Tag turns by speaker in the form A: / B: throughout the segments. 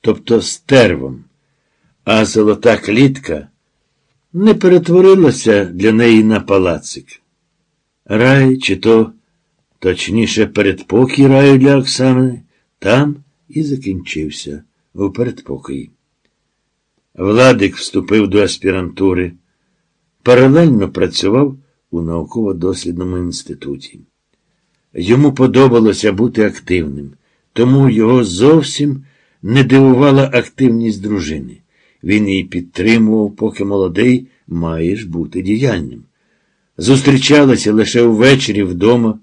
A: тобто стервом, а золота клітка не перетворилася для неї на палацик. Рай, чи то, точніше, передпокій раю для Оксани, там і закінчився у передпокої. Владик вступив до аспірантури, паралельно працював у науково-дослідному інституті. Йому подобалося бути активним, тому його зовсім не дивувала активність дружини. Він її підтримував, поки молодий маєш бути діяльним. Зустрічалися лише ввечері вдома,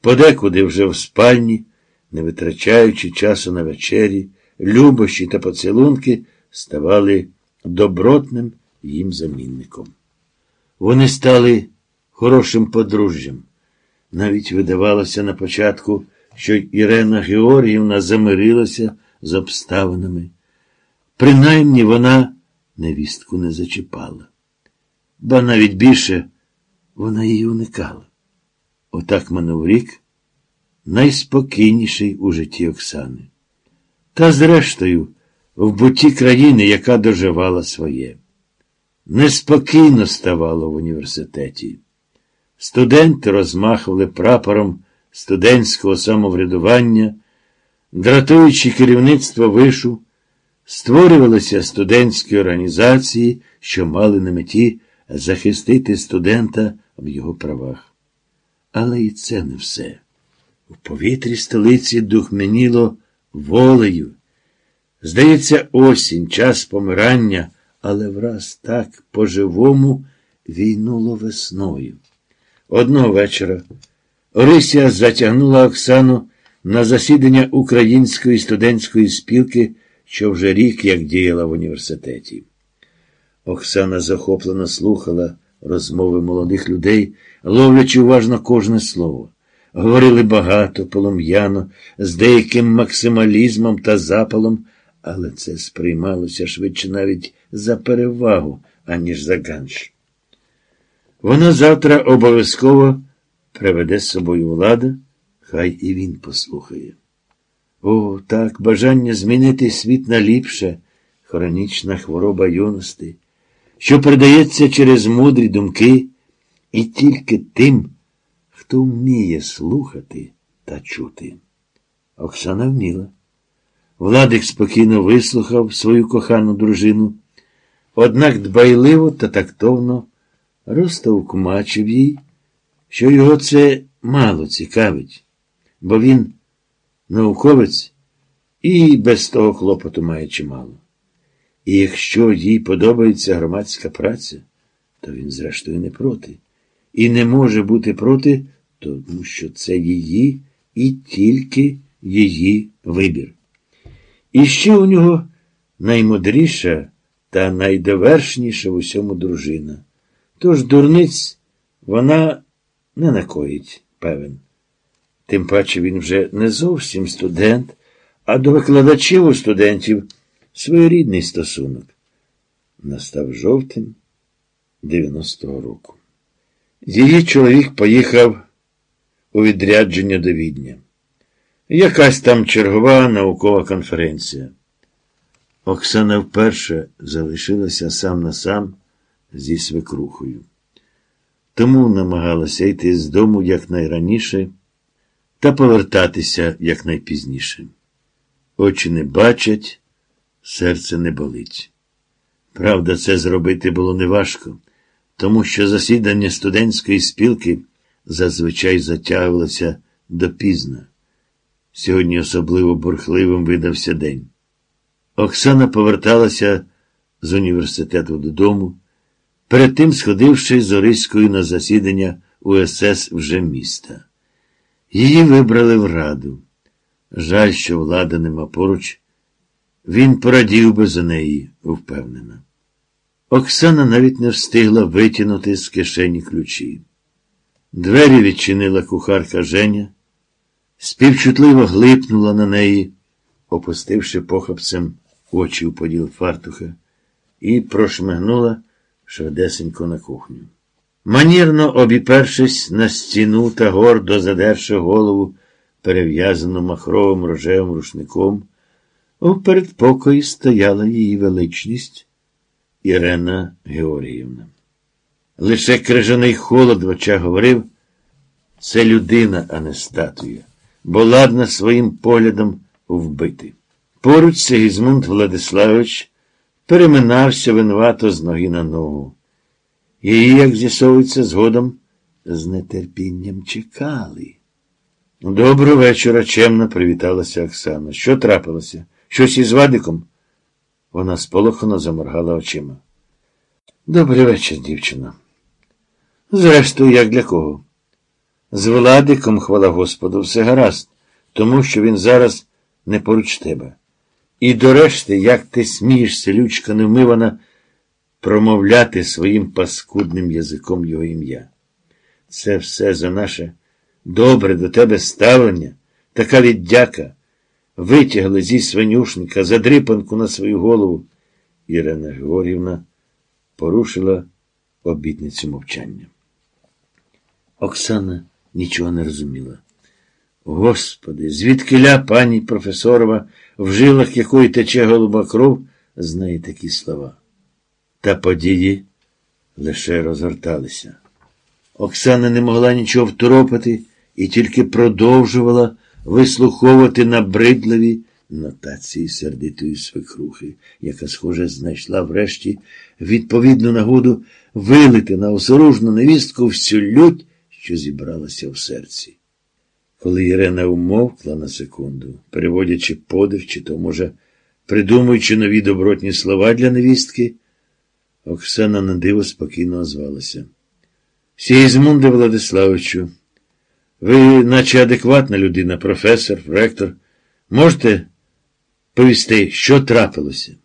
A: подекуди вже в спальні, не витрачаючи часу на вечері, любощі та поцілунки ставали добротним їм замінником. Вони стали хорошим подружжям. Навіть видавалося на початку, що Ірена Георгіївна замирилася з обставинами. Принаймні вона невістку не зачіпала, ба навіть більше вона її уникала. Отак минув рік найспокійніший у житті Оксани. Та, зрештою, в буті країни, яка доживала своє. Неспокійно ставало в університеті. Студенти розмахували прапором студентського самоврядування, дратуючи керівництво вишу, створювалися студентські організації, що мали на меті захистити студента в його правах. Але і це не все. У повітрі столиці духменіло волею. Здається, осінь, час помирання, але враз так по-живому війнуло весною. Одного вечора Орисія затягнула Оксану на засідання Української студентської спілки, що вже рік як діяла в університеті. Оксана захоплено слухала розмови молодих людей, ловлячи уважно кожне слово. Говорили багато, полум'яно, з деяким максималізмом та запалом, але це сприймалося швидше навіть за перевагу, аніж за ганш. Вона завтра обов'язково приведе з собою влада, хай і він послухає. О, так, бажання змінити світ на ліпше, хронічна хвороба юності, що передається через мудрі думки і тільки тим, хто вміє слухати та чути. Оксана вміла. Владик спокійно вислухав свою кохану дружину, однак дбайливо та тактовно розтовкмачив їй, що його це мало цікавить, бо він науковець і без того клопоту має чимало. І якщо їй подобається громадська праця, то він, зрештою, не проти. І не може бути проти, тому що це її і тільки її вибір. І ще у нього наймудріша та найдовершніша в усьому дружина. Тож дурниць вона не накоїть, певен. Тим паче він вже не зовсім студент, а до викладачів у студентів своєрідний стосунок. Настав жовтень 90-го року. Її чоловік поїхав у відрядження до Відня. Якась там чергова наукова конференція. Оксана вперше залишилася сам на сам зі свекрухою. Тому намагалася йти з дому якнайраніше та повертатися якнайпізніше. Очі не бачать, серце не болить. Правда, це зробити було неважко, тому що засідання студентської спілки зазвичай затягувалося допізна. Сьогодні особливо бурхливим видався день. Оксана поверталася з університету додому, перед тим сходивши з Ориською на засідання УСС вже міста. Її вибрали в раду. Жаль, що влада нема поруч. Він порадів би за неї, впевнена. Оксана навіть не встигла витягнути з кишені ключі. Двері відчинила кухарка Женя, співчутливо глипнула на неї, опустивши похапцем очі у поділ фартуха, і прошмигнула швидесенько на кухню. Манірно обіпершись на стіну та гордо задерши голову, перев'язану махровим рожевим рушником, У передпокої стояла її величність Ірена Георгіївна. Лише крижаний холод в очах говорив, це людина, а не статуя, бо ладна своїм поглядом вбити. Поруч Сигізмунд Владиславович переминався винувато з ноги на ногу. Її, як з'ясовується, згодом з нетерпінням чекали. Доброго вечора, чемно привіталася Оксана. Що трапилося? Щось із Вадиком? Вона сполохано заморгала очима. Добрий вечір, дівчина. Зрештою, як для кого? З Владиком, хвала Господу, все гаразд, тому що він зараз не поруч тебе. І до решти, як ти смієш, селючка невмивана, промовляти своїм паскудним язиком його ім'я. Це все за наше добре до тебе ставлення, така віддяка. Витягли зі свинюшника задрипанку на свою голову. Ірина Георгівна порушила обітницю мовчання. Оксана нічого не розуміла. Господи, звідкиля пані професорова, в жилах якої тече голуба кров, знає такі слова. Та події лише розгорталися. Оксана не могла нічого второпати і тільки продовжувала вислуховувати набридливі нотації сердитої свекрухи, яка, схоже, знайшла врешті відповідну нагоду вилити на осоружну невістку всю лють, що зібралася в серці. Коли Ірена умовкла на секунду, переводячи подих, чи то, може, придумуючи нові добротні слова для невістки, Оксана на диво спокійно озвалася. Сігізмунде Владиславовичу, ви, наче адекватна людина, професор, ректор, можете повісти, що трапилося?